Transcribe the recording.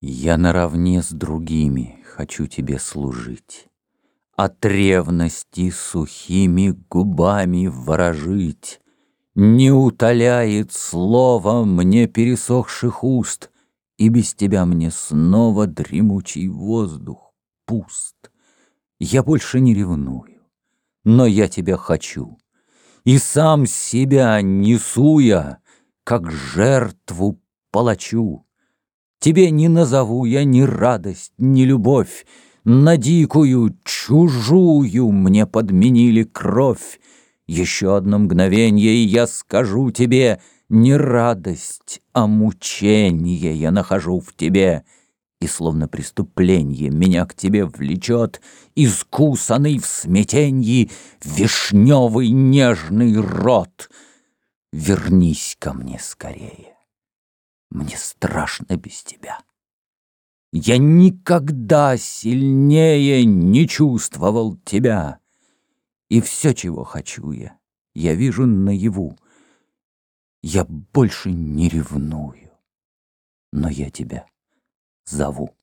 Я наравне с другими хочу тебе служить, От ревности сухими губами ворожить. Не утоляет слово мне пересохших уст, И без тебя мне снова дремучий воздух пуст. Я больше не ревную, но я тебя хочу, И сам себя несу я, как жертву палачу. Тебе не назову я ни радость, ни любовь, На дикую, чужую мне подменили кровь. Еще одно мгновенье, и я скажу тебе, Не радость, а мучение я нахожу в тебе. И словно преступление меня к тебе влечет Искусанный в смятенье вишневый нежный рот. Вернись ко мне скорее. Мне страшно без тебя. Я никогда сильнее не чувствовал тебя. И все, чего хочу я, я вижу наяву. Я больше не ревную, но я тебя зову.